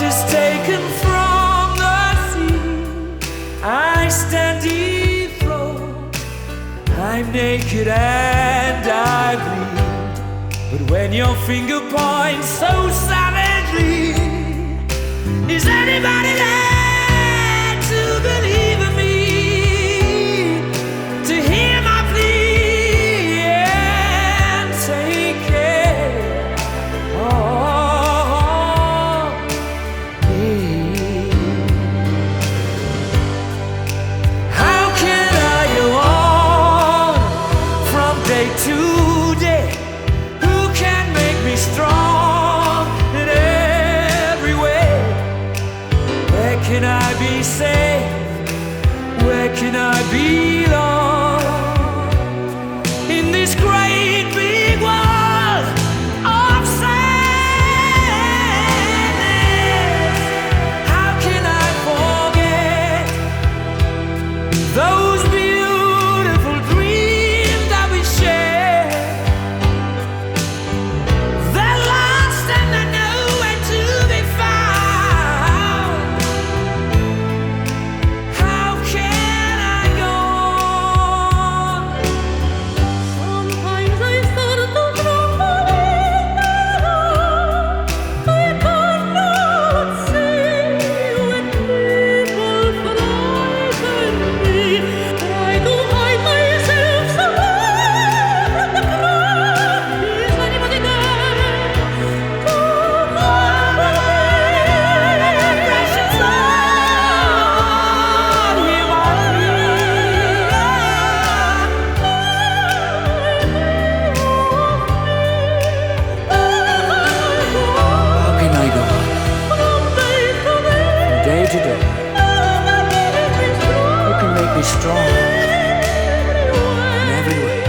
is taken from the sea. I stand dethroned. I'm naked and I bleed. But when your finger points so savagely, is anybody there day to? Who can make me strong in every way? Where can I be safe? Where can I belong? To? Who can make me strong in every way?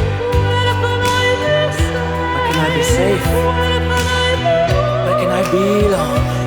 Where can I be safe? Where can I belong?